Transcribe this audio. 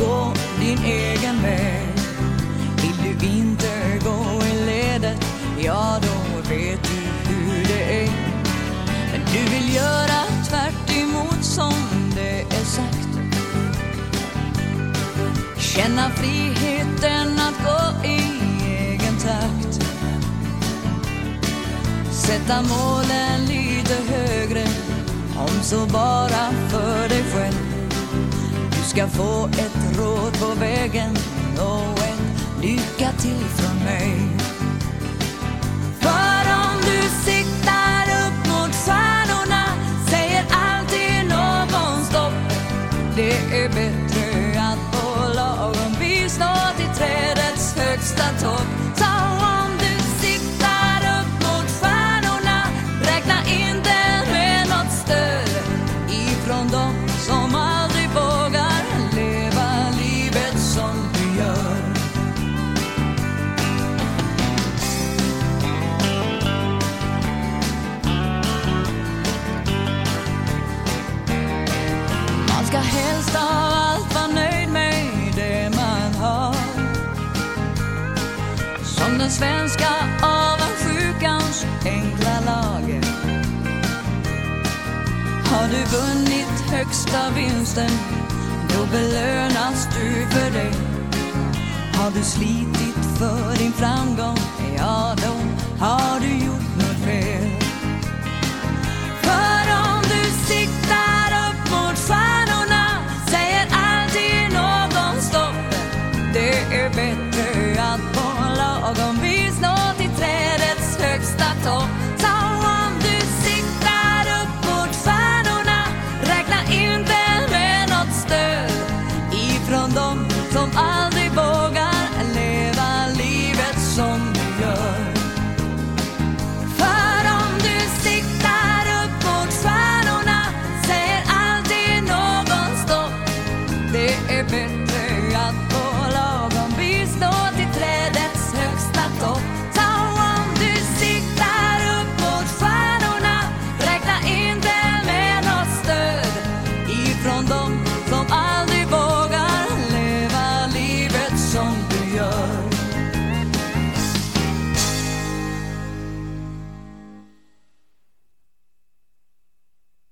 gå din egen väg? Vill du inte gå i ledet? Ja, då vet du hur det är. Men du vill göra tvärt emot som det är sagt. Känna friheten att gå i egen takt. Sätta målen lite högre, om så bara för dig ska få ett råd på vägen och ett lycka till från mig. För om du siktar upp mot stjärnorna säger alltid någon stopp. Det är bättre att på lagom vis nå till trädets högsta topp. Helst av allt vara nöjd med det man har. Som den svenska avundsjukans enkla lager. Har du vunnit högsta vinsten, då belönas du för det. Har du slitit för din framgång från dem som aldrig var